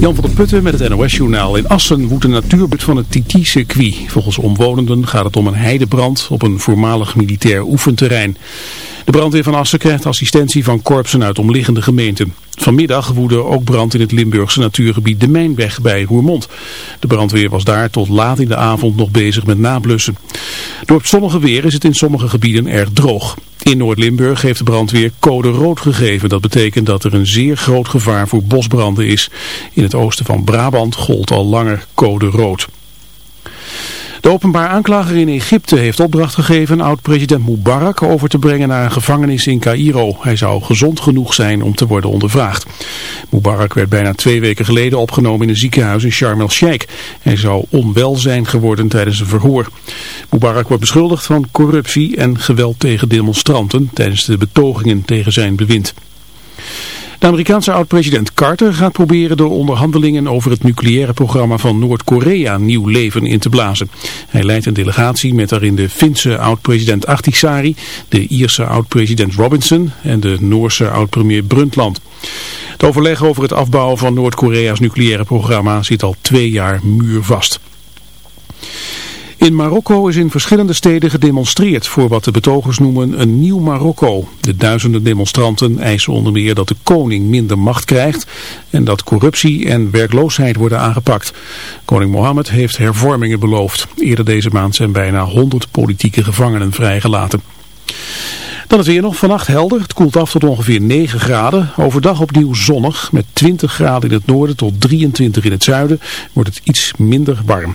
Jan van der Putten met het NOS-journaal. In Assen woedt de natuurbuurt van het TT-circuit. Volgens omwonenden gaat het om een heidebrand op een voormalig militair oefenterrein. De brandweer van Assen krijgt assistentie van korpsen uit omliggende gemeenten. Vanmiddag woedde ook brand in het Limburgse natuurgebied De Mijnweg bij Roermond. De brandweer was daar tot laat in de avond nog bezig met nablussen. Door het zonnige weer is het in sommige gebieden erg droog. In Noord-Limburg heeft de brandweer code rood gegeven. Dat betekent dat er een zeer groot gevaar voor bosbranden is. In het oosten van Brabant gold al langer code rood. De openbaar aanklager in Egypte heeft opdracht gegeven oud-president Mubarak over te brengen naar een gevangenis in Cairo. Hij zou gezond genoeg zijn om te worden ondervraagd. Mubarak werd bijna twee weken geleden opgenomen in een ziekenhuis in Sharm el-Sheikh. Hij zou onwel zijn geworden tijdens een verhoor. Mubarak wordt beschuldigd van corruptie en geweld tegen demonstranten tijdens de betogingen tegen zijn bewind. De Amerikaanse oud-president Carter gaat proberen door onderhandelingen over het nucleaire programma van Noord-Korea nieuw leven in te blazen. Hij leidt een delegatie met daarin de Finse oud-president Ahtisaari, de Ierse oud-president Robinson en de Noorse oud-premier Brundtland. Het overleg over het afbouwen van Noord-Korea's nucleaire programma zit al twee jaar muurvast. In Marokko is in verschillende steden gedemonstreerd voor wat de betogers noemen een nieuw Marokko. De duizenden demonstranten eisen onder meer dat de koning minder macht krijgt en dat corruptie en werkloosheid worden aangepakt. Koning Mohammed heeft hervormingen beloofd. Eerder deze maand zijn bijna 100 politieke gevangenen vrijgelaten. Dan het weer nog vannacht helder. Het koelt af tot ongeveer 9 graden. Overdag opnieuw zonnig. Met 20 graden in het noorden tot 23 in het zuiden wordt het iets minder warm.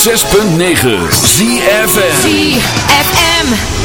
106.9 ZFM ZFM.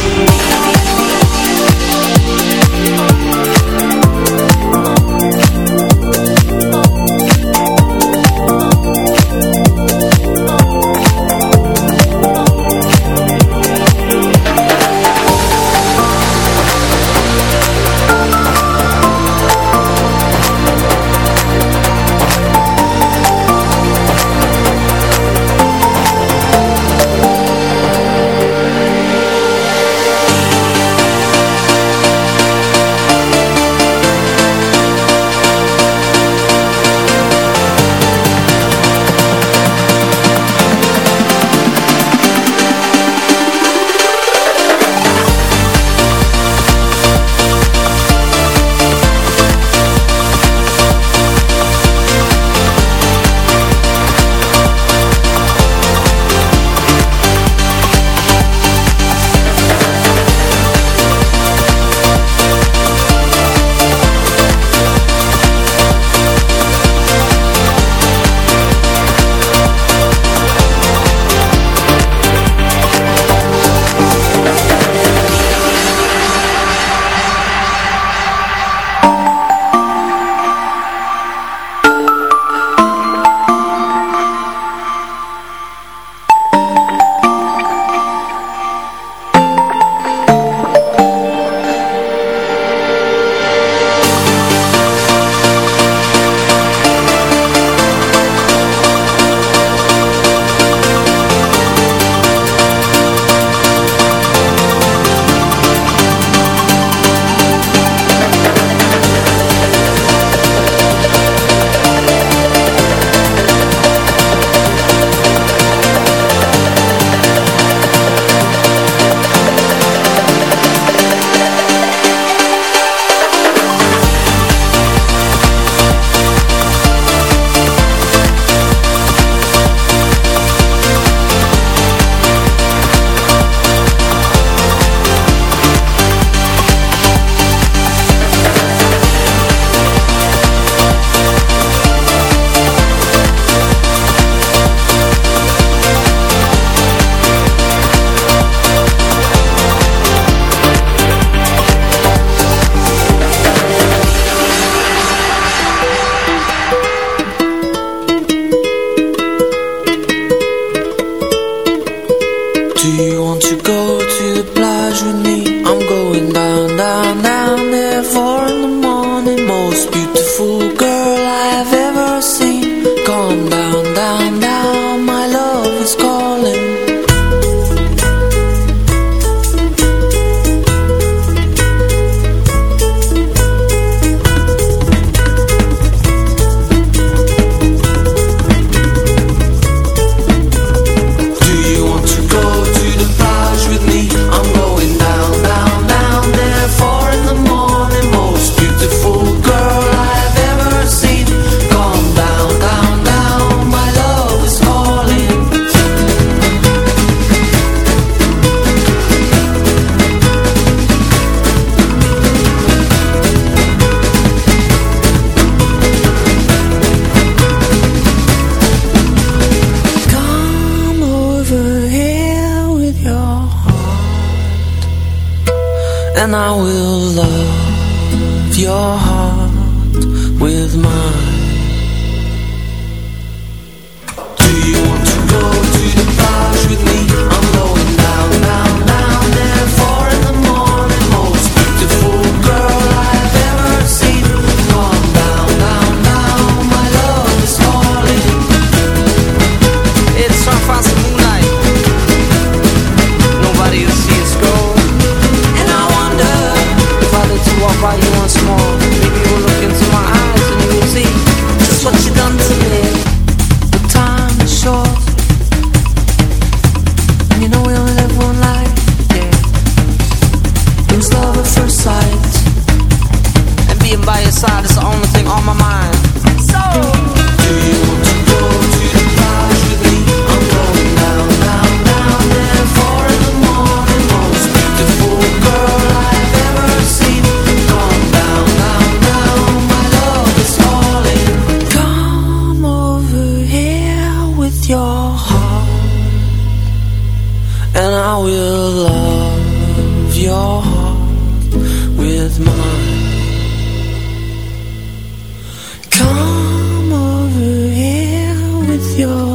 canción.